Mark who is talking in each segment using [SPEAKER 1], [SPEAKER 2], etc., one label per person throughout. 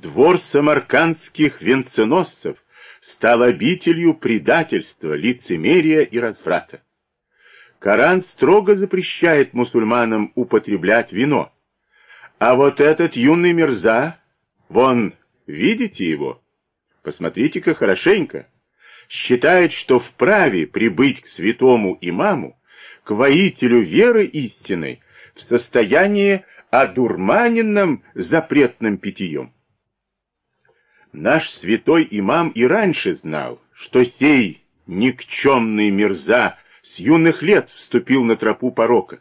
[SPEAKER 1] Двор самаркандских венценосцев стал обителью предательства, лицемерия и разврата. Коран строго запрещает мусульманам употреблять вино. А вот этот юный мерза, вон, видите его? Посмотрите-ка хорошенько. Считает, что вправе прибыть к святому имаму, к воителю веры истинной, в состоянии одурманенном запретным питьем. Наш святой имам и раньше знал, что сей никчемный мерза с юных лет вступил на тропу порока.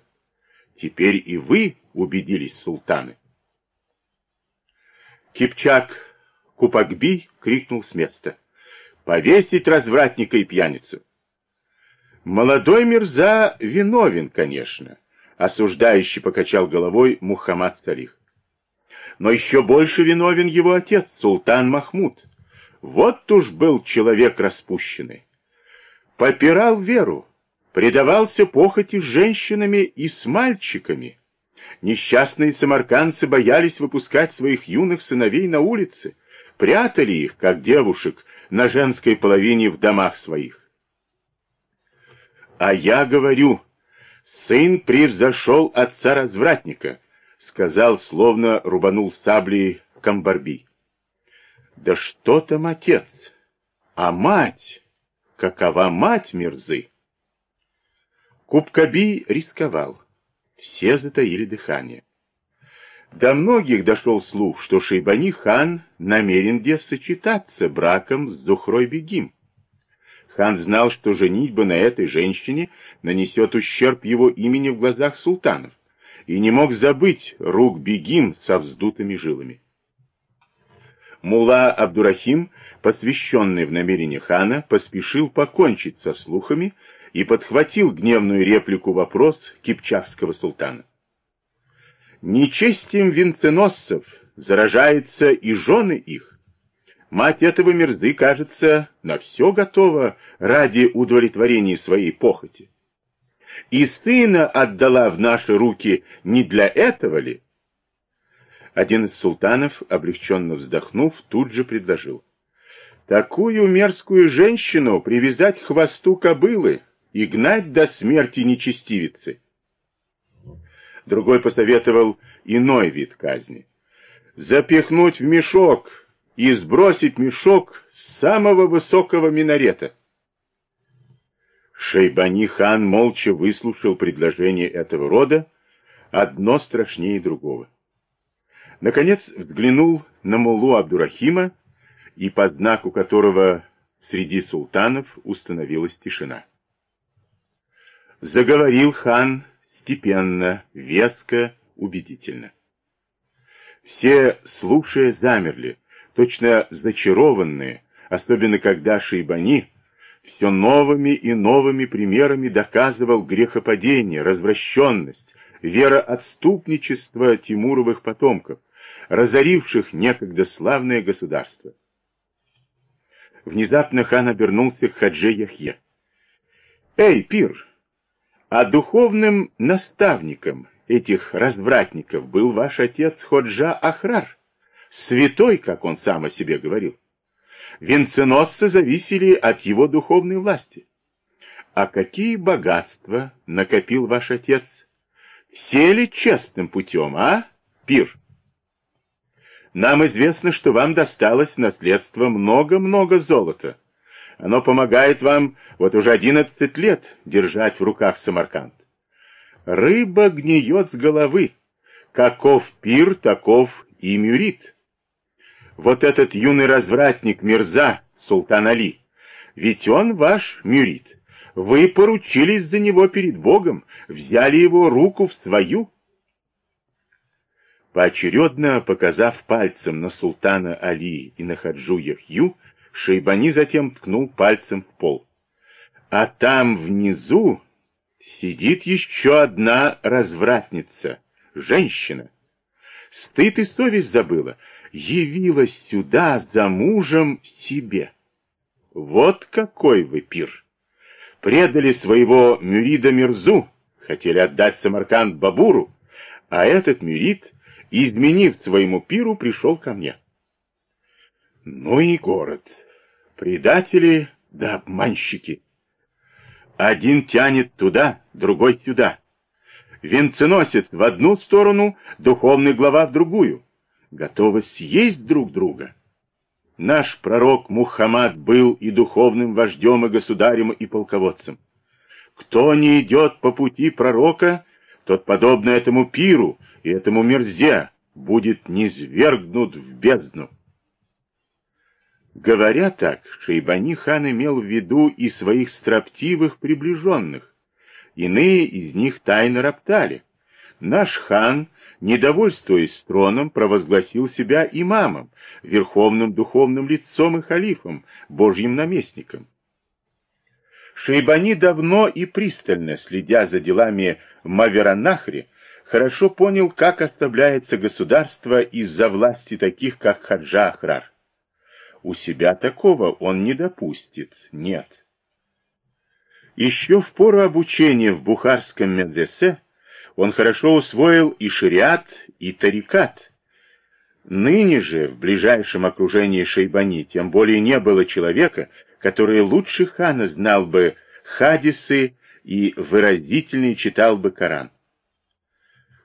[SPEAKER 1] Теперь и вы убедились, султаны. Кипчак Купакби крикнул с места. «Повесить развратника и пьяницу!» Молодой Мирза виновен, конечно, осуждающий покачал головой Мухаммад Салих. Но еще больше виновен его отец, султан Махмуд. Вот уж был человек распущенный. Попирал веру, предавался похоти с женщинами и с мальчиками. Несчастные самаркандцы боялись выпускать своих юных сыновей на улицы, прятали их, как девушек, на женской половине в домах своих. А я говорю, сын превзошел отца-развратника, сказал, словно рубанул саблей Камбарби. Да что там отец? А мать? Какова мать мерзы? Кубкаби рисковал. Все затаили дыхание. До многих дошел слух, что Шейбани хан намерен где сочетаться браком с Зухрой Бегим. Хан знал, что женитьба на этой женщине нанесет ущерб его имени в глазах султанов, и не мог забыть рук бегим со вздутыми жилами. Мула Абдурахим, посвященный в намерение хана, поспешил покончить со слухами и подхватил гневную реплику вопрос кипчакского султана. Нечестием венценосцев заражается и жены их. Мать этого мерзы, кажется, на все готова ради удовлетворения своей похоти. И сына отдала в наши руки не для этого ли? Один из султанов, облегченно вздохнув, тут же предложил. Такую мерзкую женщину привязать к хвосту кобылы и гнать до смерти нечестивицы. Другой посоветовал иной вид казни. Запихнуть в мешок и сбросить мешок с самого высокого минарета. Шейбани хан молча выслушал предложение этого рода, одно страшнее другого. Наконец взглянул на Мулу Абдурахима, и по знаку которого среди султанов установилась тишина. Заговорил хан степенно, веско, убедительно. Все, слушая, замерли, точно зачарованные, особенно когда Шейбани все новыми и новыми примерами доказывал грехопадение, развращенность, вероотступничество Тимуровых потомков, разоривших некогда славное государство. Внезапно хан обернулся к Хадже Яхье. «Эй, пир, а духовным наставником этих развратников был ваш отец Ходжа Ахрар?» святой, как он сам о себе говорил. Венценосцы зависели от его духовной власти. А какие богатства накопил ваш отец? Все ли честным путем, а, пир? Нам известно, что вам досталось наследство много-много золота. Оно помогает вам вот уже одиннадцать лет держать в руках Самарканд. Рыба гниет с головы. Каков пир, таков и мюрит. Вот этот юный развратник Мирза, Султан Али, ведь он ваш мюрит. Вы поручились за него перед Богом, взяли его руку в свою. Поочередно показав пальцем на султана Али и на Хаджу Яхью, Шейбани затем ткнул пальцем в пол. А там внизу сидит еще одна развратница, женщина. Стыд и совесть забыла, явилась сюда за мужем себе. Вот какой вы пир! Предали своего Мюрида Мирзу, хотели отдать Самарканд Бабуру, а этот Мюрид, изменив своему пиру, пришел ко мне. Ну и город. Предатели да обманщики. Один тянет туда, другой сюда. Венценосец в одну сторону, духовный глава в другую. Готовы съесть друг друга. Наш пророк Мухаммад был и духовным вождем, и государем, и полководцем. Кто не идет по пути пророка, тот, подобно этому пиру и этому мерзе, будет низвергнут в бездну. Говоря так, Шейбани хан имел в виду и своих строптивых приближенных. Иные из них тайно роптали. Наш хан, недовольствуясь троном, провозгласил себя имамом, верховным духовным лицом и халифом, божьим наместником. Шейбани давно и пристально, следя за делами Маверанахри, хорошо понял, как оставляется государство из-за власти таких, как Хаджа Ахрар. У себя такого он не допустит, нет. Еще в пору обучения в Бухарском медресе он хорошо усвоил и шариат, и тарикат. Ныне же в ближайшем окружении Шейбани тем более не было человека, который лучше хана знал бы хадисы и выразительнее читал бы Коран.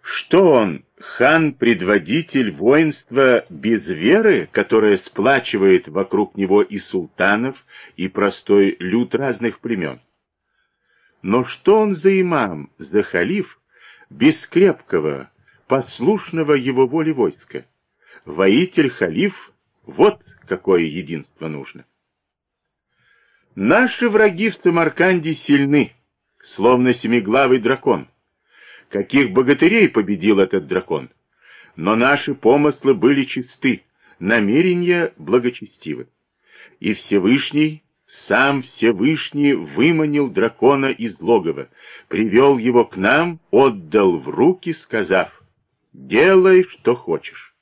[SPEAKER 1] Что он, хан-предводитель воинства без веры, которая сплачивает вокруг него и султанов, и простой люд разных племен? Но что он за имам, за халиф, без крепкого, послушного его воле войска? Воитель-халиф, вот какое единство нужно. Наши враги в Самарканде сильны, словно семиглавый дракон. Каких богатырей победил этот дракон? Но наши помыслы были чисты, намерения благочестивы. И Всевышний, сам Всевышний выманил дракона из логова, привел его к нам, отдал в руки, сказав, «Делай, что хочешь».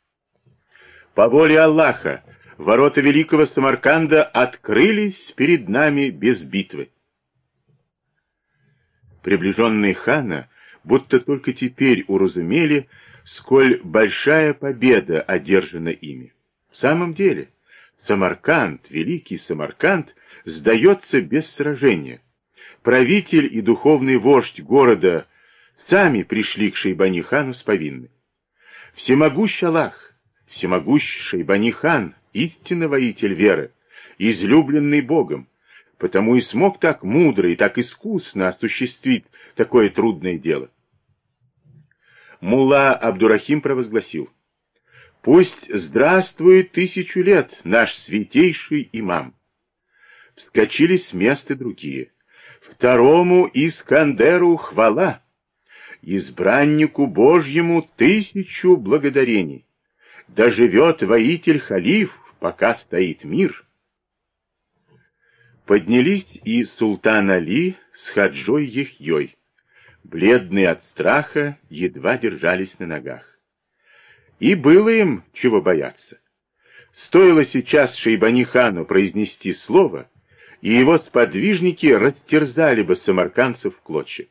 [SPEAKER 1] По воле Аллаха, ворота великого Самарканда открылись перед нами без битвы. Приближенные хана будто только теперь уразумели, сколь большая победа одержана ими. В самом деле, Самарканд, великий Самарканд, сдается без сражения. Правитель и духовный вождь города сами пришли к Шейбани-хану с повинной. Всемогущий Аллах, всемогущий Шейбани-хан, истинно воитель веры, излюбленный Богом, потому и смог так мудро и так искусно осуществить такое трудное дело. Мула Абдурахим провозгласил, «Пусть здравствует тысячу лет наш святейший имам». Вскочили с места другие. Второму Искандеру хвала, избраннику Божьему тысячу благодарений. Да живет воитель-халиф, пока стоит мир. Поднялись и султан Али с Хаджой Ехьей. Бледные от страха, едва держались на ногах. И было им чего бояться. Стоило сейчас Шейбани-хану произнести слово, и его сподвижники растерзали бы самарканцев в клочья.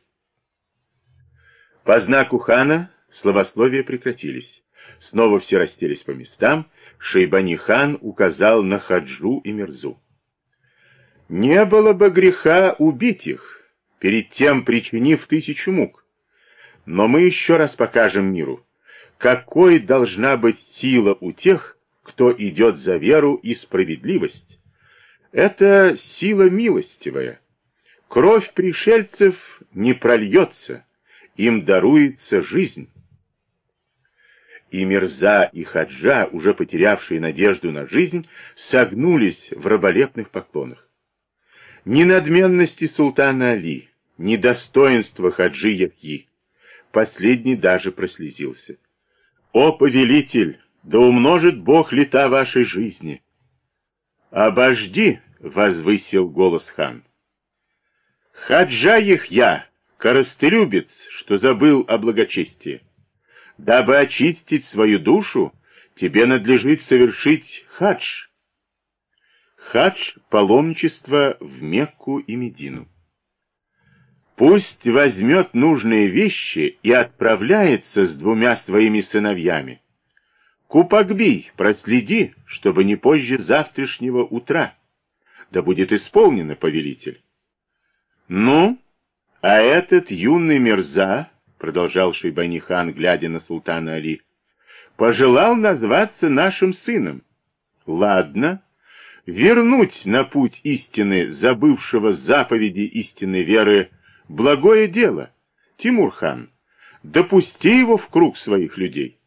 [SPEAKER 1] По знаку хана словословия прекратились. Снова все расселись по местам. Шейбани-хан указал на Хаджу и Мирзу. Не было бы греха убить их, перед тем причинив тысячу мук. Но мы еще раз покажем миру, какой должна быть сила у тех, кто идет за веру и справедливость. Это сила милостивая. Кровь пришельцев не прольется, им даруется жизнь. И Мирза, и Хаджа, уже потерявшие надежду на жизнь, согнулись в раболепных поклонах. Ни надменности султана Али, ни достоинства Хаджи Яхьи. Последний даже прослезился. «О, повелитель, да умножит Бог лета вашей жизни!» «Обожди!» — возвысил голос хан. «Хаджа Яхья, коростылюбец, что забыл о благочестии. Дабы очистить свою душу, тебе надлежит совершить хадж» хадж – паломничество в Мекку и Медину. Пусть возьмет нужные вещи и отправляется с двумя своими сыновьями. Купакбий, проследи, чтобы не позже завтрашнего утра. Да будет исполнено, повелитель. Ну, а этот юный мерза, продолжал Шейбани-хан, глядя на султана Али, пожелал назваться нашим сыном. Ладно, вернуть на путь истины, забывшего заповеди истинной веры, благое дело. Тимурхан, допусти его в круг своих людей.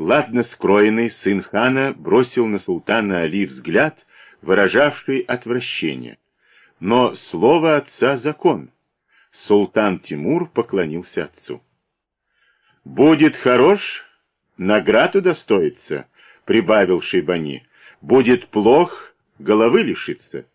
[SPEAKER 1] Ладно скроенный сын хана бросил на султана Али взгляд, выражавший отвращение. Но слово отца закон. Султан Тимур поклонился отцу. «Будет хорош, награду достоится», — прибавил Шейбани. «Будет плох, головы лишится».